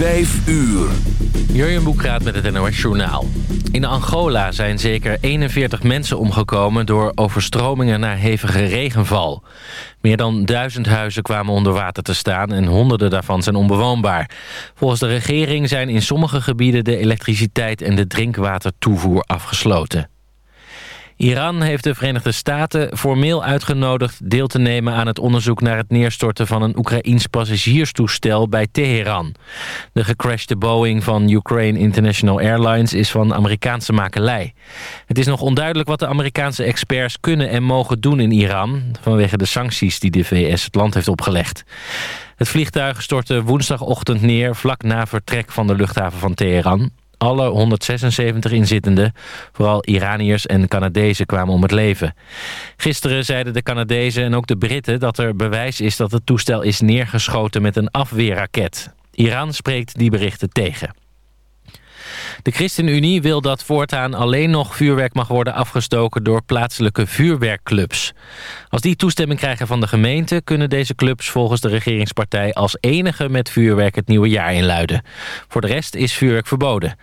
Vijf uur. Jurjen Boekraat met het NOS Journaal. In Angola zijn zeker 41 mensen omgekomen door overstromingen na hevige regenval. Meer dan duizend huizen kwamen onder water te staan en honderden daarvan zijn onbewoonbaar. Volgens de regering zijn in sommige gebieden de elektriciteit en de drinkwatertoevoer afgesloten. Iran heeft de Verenigde Staten formeel uitgenodigd deel te nemen aan het onderzoek naar het neerstorten van een Oekraïns passagierstoestel bij Teheran. De gecrashte Boeing van Ukraine International Airlines is van Amerikaanse makelij. Het is nog onduidelijk wat de Amerikaanse experts kunnen en mogen doen in Iran vanwege de sancties die de VS het land heeft opgelegd. Het vliegtuig stortte woensdagochtend neer vlak na vertrek van de luchthaven van Teheran. Alle 176 inzittenden, vooral Iraniërs en Canadezen, kwamen om het leven. Gisteren zeiden de Canadezen en ook de Britten dat er bewijs is dat het toestel is neergeschoten met een afweerraket. Iran spreekt die berichten tegen. De ChristenUnie wil dat voortaan alleen nog vuurwerk mag worden afgestoken door plaatselijke vuurwerkclubs. Als die toestemming krijgen van de gemeente kunnen deze clubs volgens de regeringspartij als enige met vuurwerk het nieuwe jaar inluiden. Voor de rest is vuurwerk verboden.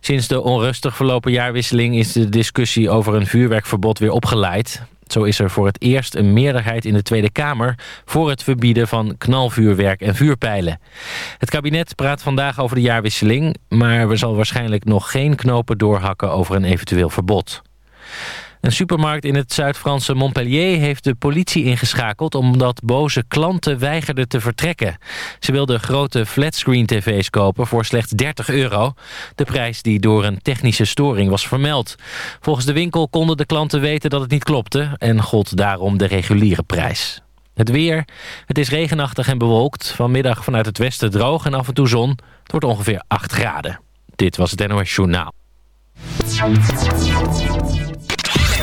Sinds de onrustig verlopen jaarwisseling is de discussie over een vuurwerkverbod weer opgeleid. Zo is er voor het eerst een meerderheid in de Tweede Kamer... voor het verbieden van knalvuurwerk en vuurpijlen. Het kabinet praat vandaag over de jaarwisseling... maar we zal waarschijnlijk nog geen knopen doorhakken over een eventueel verbod. Een supermarkt in het Zuid-Franse Montpellier heeft de politie ingeschakeld... omdat boze klanten weigerden te vertrekken. Ze wilden grote flatscreen tv's kopen voor slechts 30 euro. De prijs die door een technische storing was vermeld. Volgens de winkel konden de klanten weten dat het niet klopte... en gold daarom de reguliere prijs. Het weer. Het is regenachtig en bewolkt. Vanmiddag vanuit het westen droog en af en toe zon. Het wordt ongeveer 8 graden. Dit was het NOS Journaal.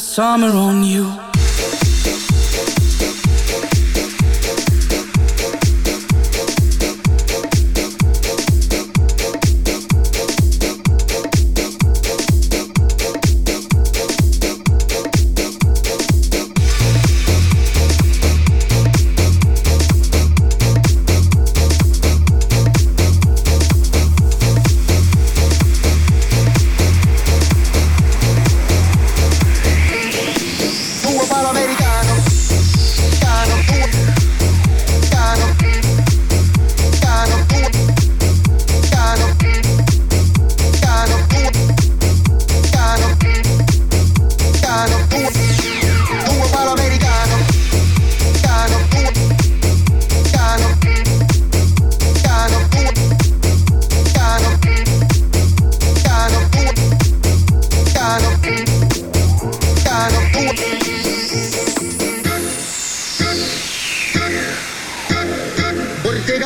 summer on you.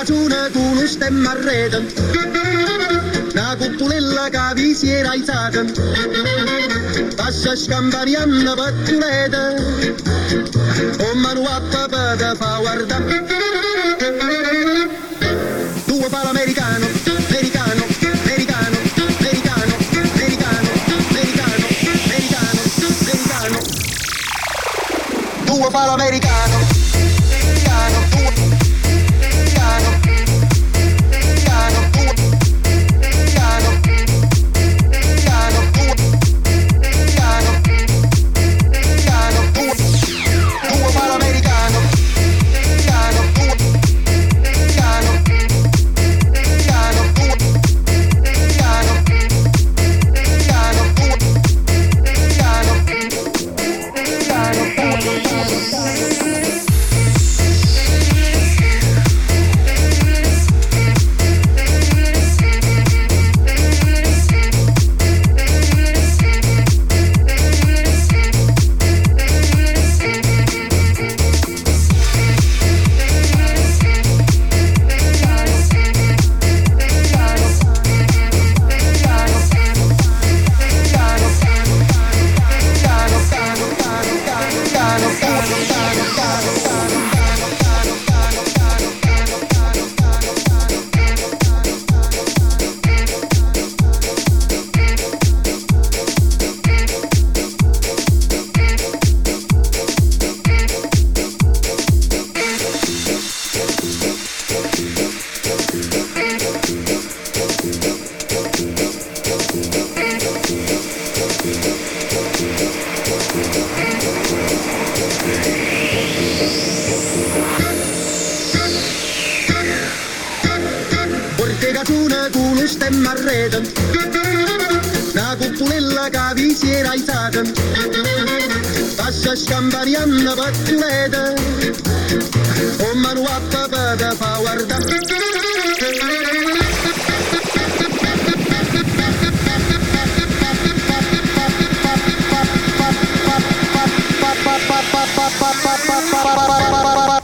ragione con un stemma reden. Una cupulella che vi si era alzata. Passa scamparianna pattuleta. O mano a papà da fa guardare. Due palo americano, americano. americano, americano, americano, americano. Due palo americano. vergeten. Na cupulella cavissiera ai sacen. Passa scampariant una batuleta. De pa guardar. pa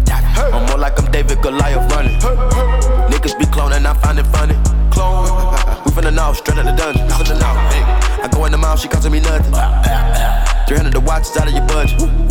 Gandhi. I'm more like I'm David Goliath running. Niggas be cloning, I find it funny. Clone. We finna know, straight out the dungeon. Hey. I go in the mouth, she costing me nothing. 300 the watch is out of your budget.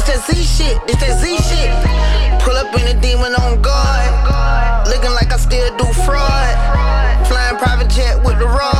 It's that Z shit, it's that Z shit. Pull up in a demon on guard. Looking like I still do fraud. Flying private jet with the rod.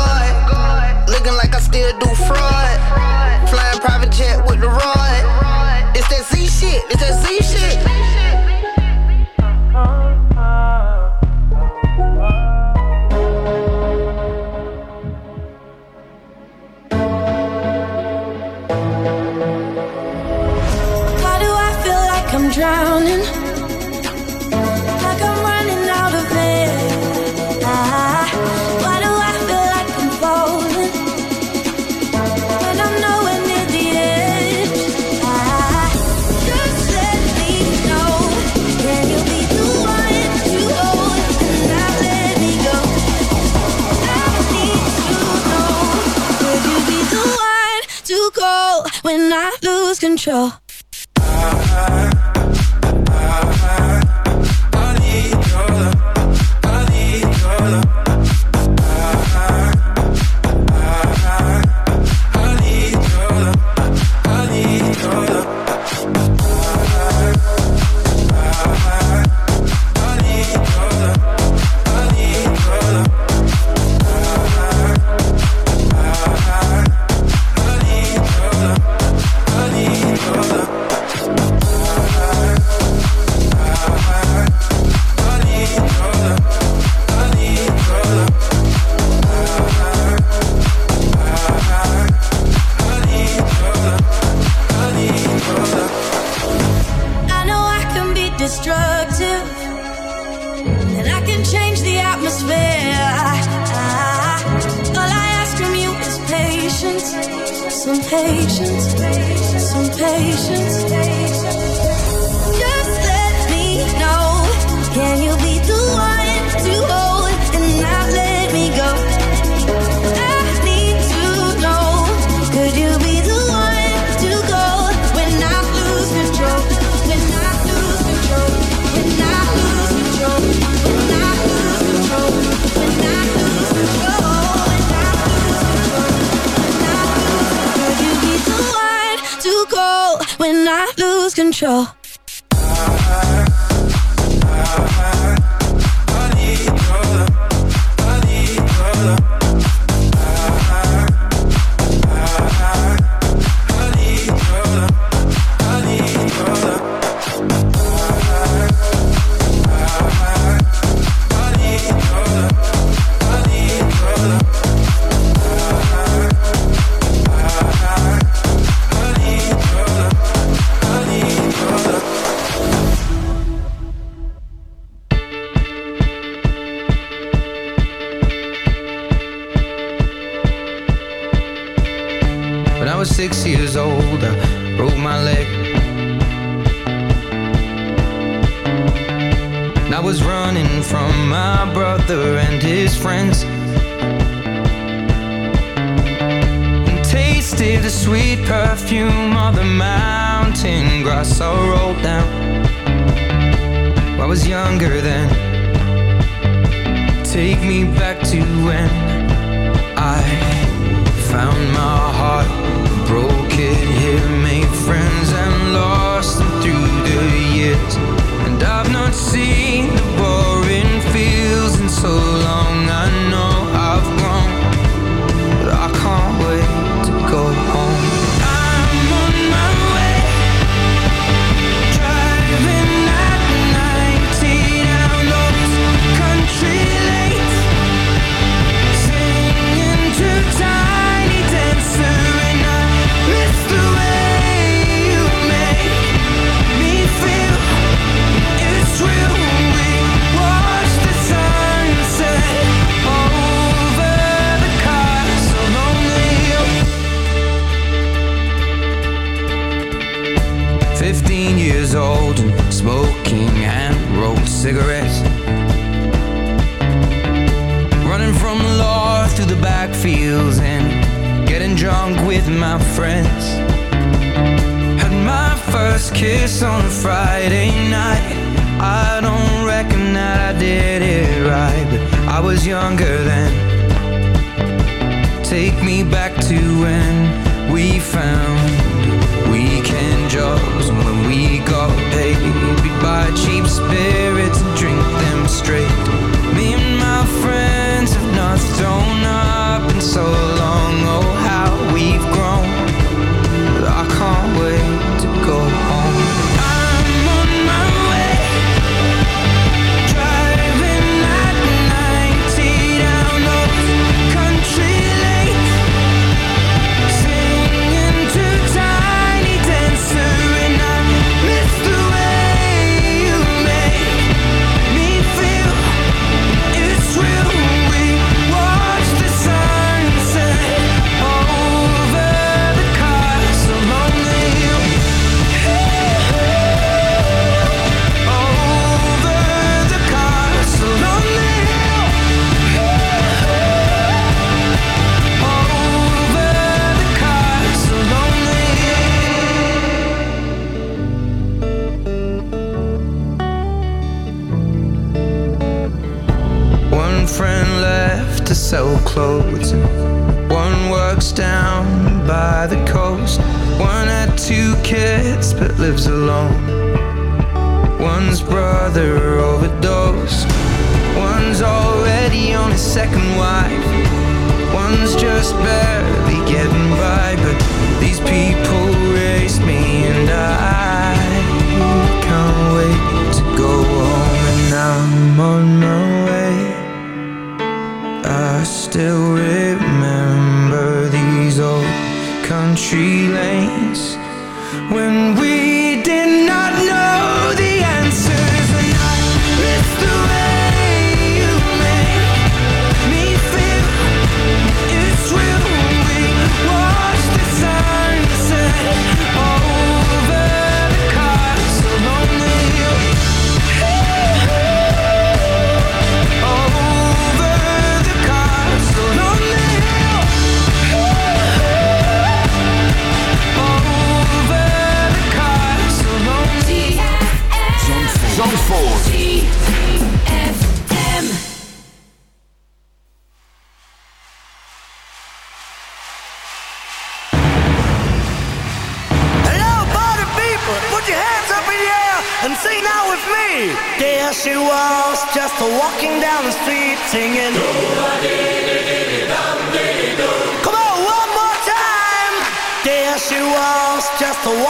Control?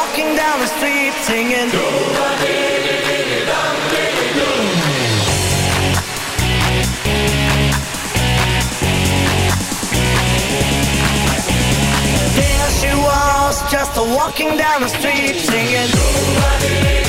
walking down the street singing. There she was, just walking down the street singing.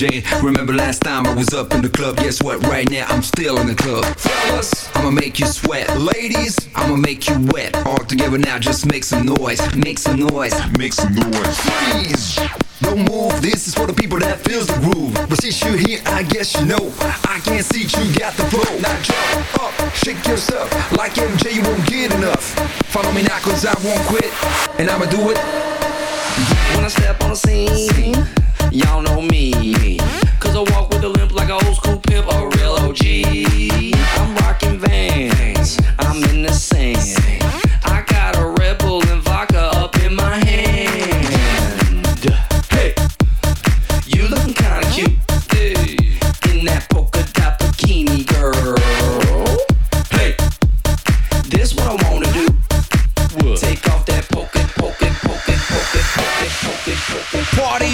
With an oxygen. Remember last time I was up in the club? Guess what? Right now I'm still in the club. Fellas, I'ma make you sweat. Ladies, I'ma make you wet. All together now, just make some noise. Make some noise. Make some noise. Freeze. Don't move, this is for the people that feels the groove. But since you're here, I guess you know. I can't see you got the flow. Now jump up, shake yourself. Like MJ, you won't get enough. Follow me now, cause I won't quit. And I'ma do it. When I step on the scene, y'all know me. Cause I walk with a limp like an old school pimp, a real OG. I'm rocking vans, I'm in the sand.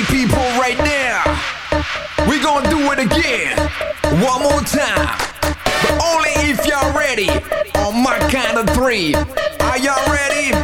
People right now. We gonna do it again. One more time. But only if y'all ready. On my count of three. Are y'all ready?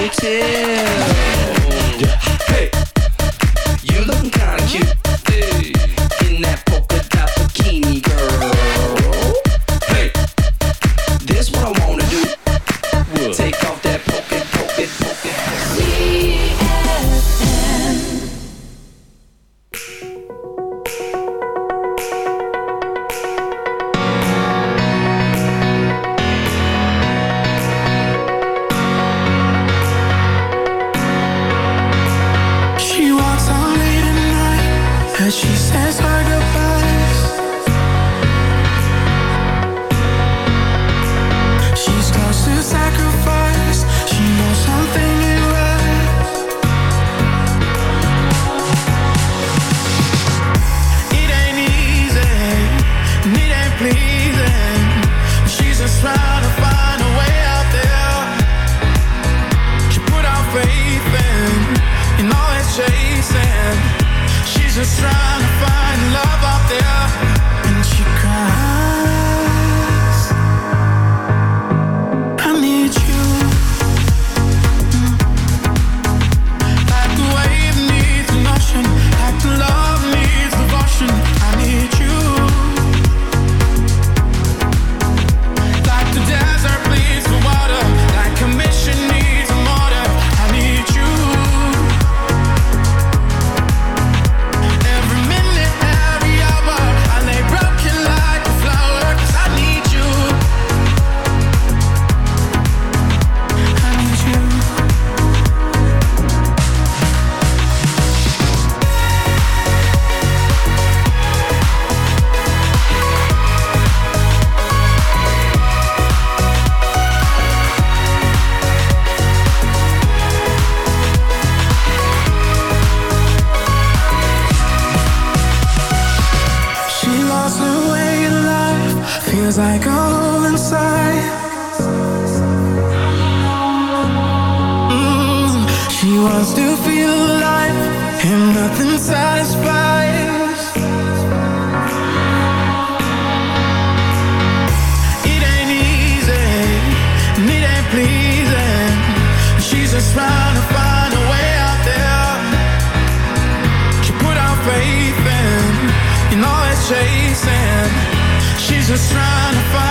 Hotel. Feels like a hole inside. Mm, she wants to feel alive, and nothing satisfies. It ain't easy, and it ain't pleasing. She's just trying to find a way out there. She put our faith in, in all that shade just trying to find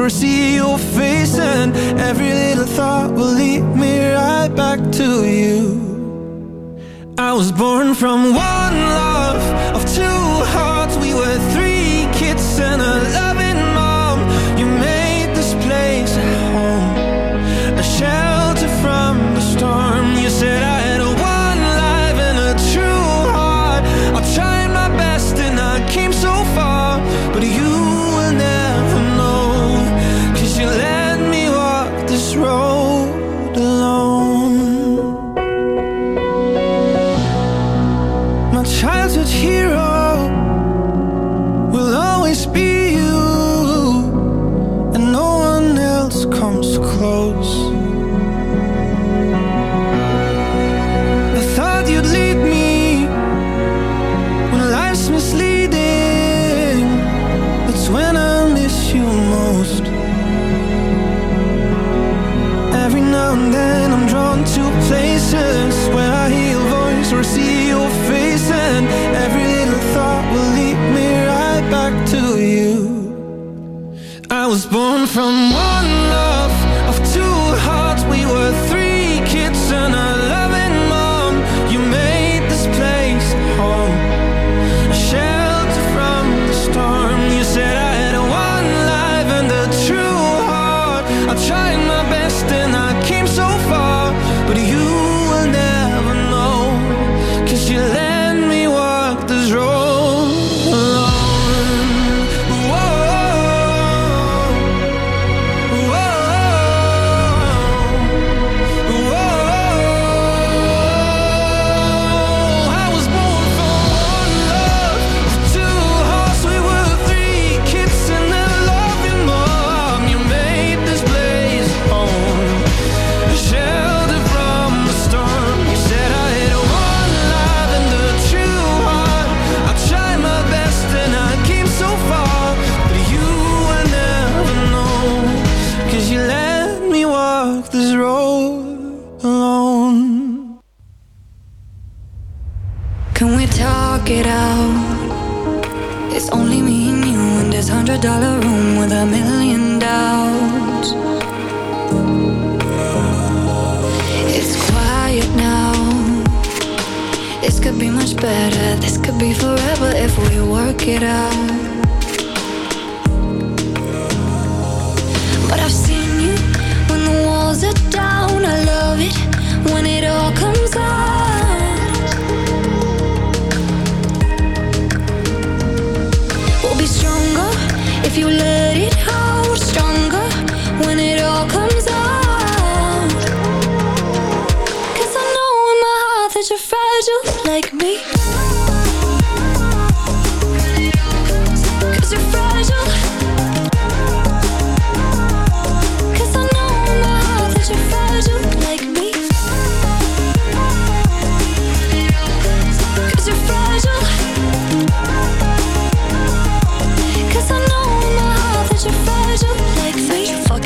or see your face And every little thought will lead me right back to you. I was born from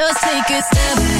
Just take a step.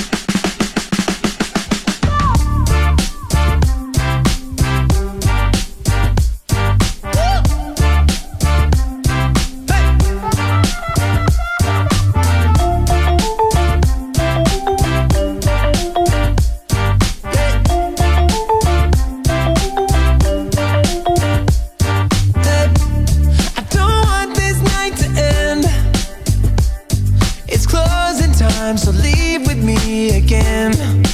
time, so leave with me again.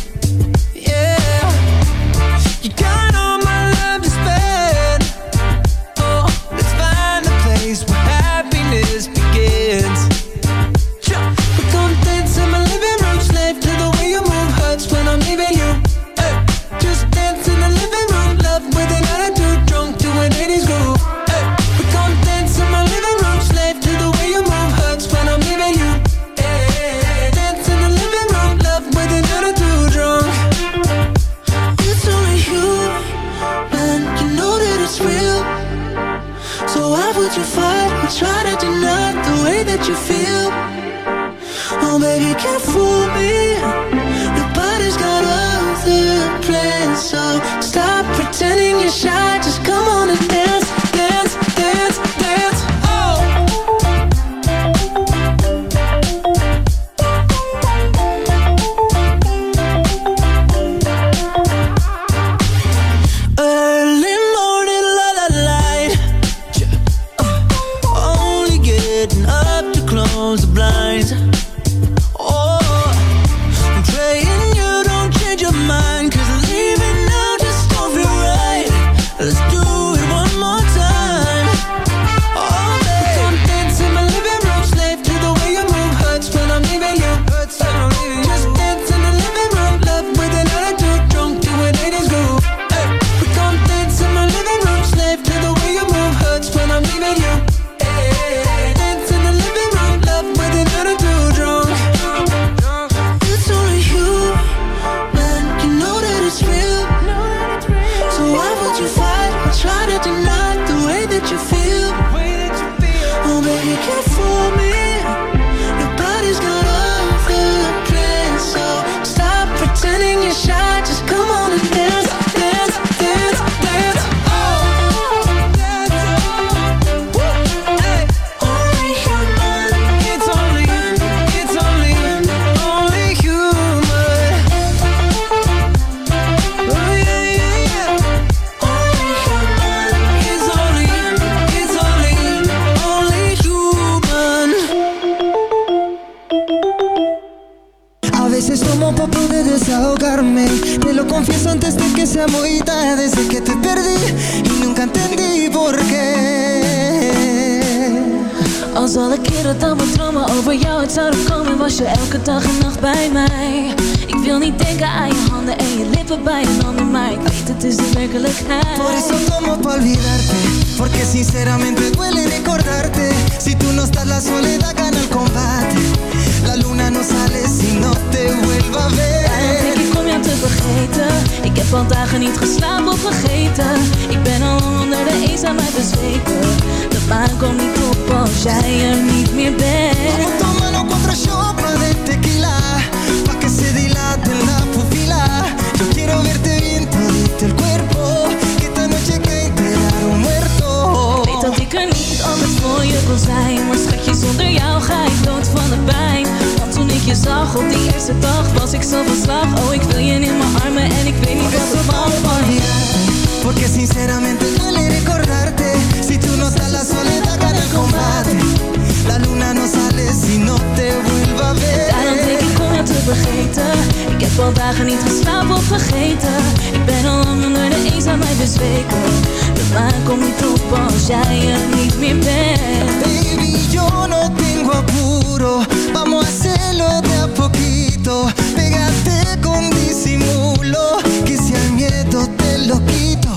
poquito, pégate con disimulo, que si al miedo te lo quito.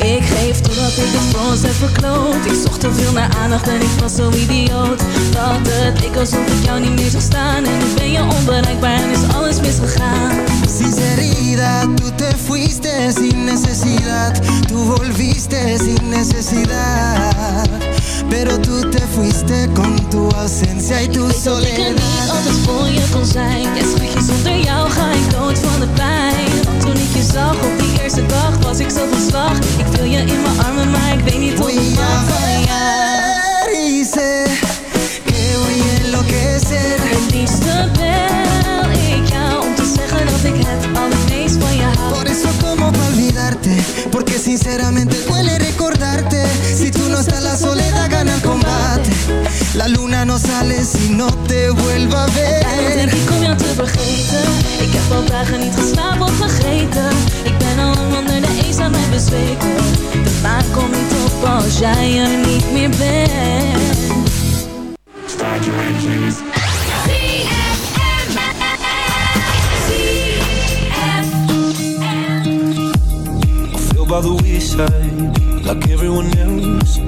Ik geef totdat ik het frons heb verkloot. Ik zocht te veel naar aandacht en ik was zo idioot. Dat het ik alsof ik jou niet meer zou staan. En ik ben je onbereikbaar en is alles misgegaan. Sinceridad, tu te fuiste sin necesidad. Tu volviste sin necesidad. Pero tú te fuiste con tu ausencia y tu ik soledad. Ik dat ik er niet altijd voor je kon zijn. Ja, zonder jou ga ik dood van de pijn. Want toen ik je zag op die eerste dag, was ik zo van slag. Ik wil je in mijn armen, maar ik weet niet hoe ik mag van jou. Dice que voy a enloquecer. Het liefste bel ik jou om te zeggen dat ik het allermeest van je hou. Por eso como olvidarte, porque sinceramente duele recordarte. Si tú no estás la soledad gana el combate. La luna no sale si no te vuelva a ver. Daarom denk ik om jou te vergeten. Ik heb al dagen niet geslapen of vergeten. Ik ben al lang onder de en bezweken. De maan komt niet op als jij er niet meer bent. Start your engines. By the wayside, like everyone else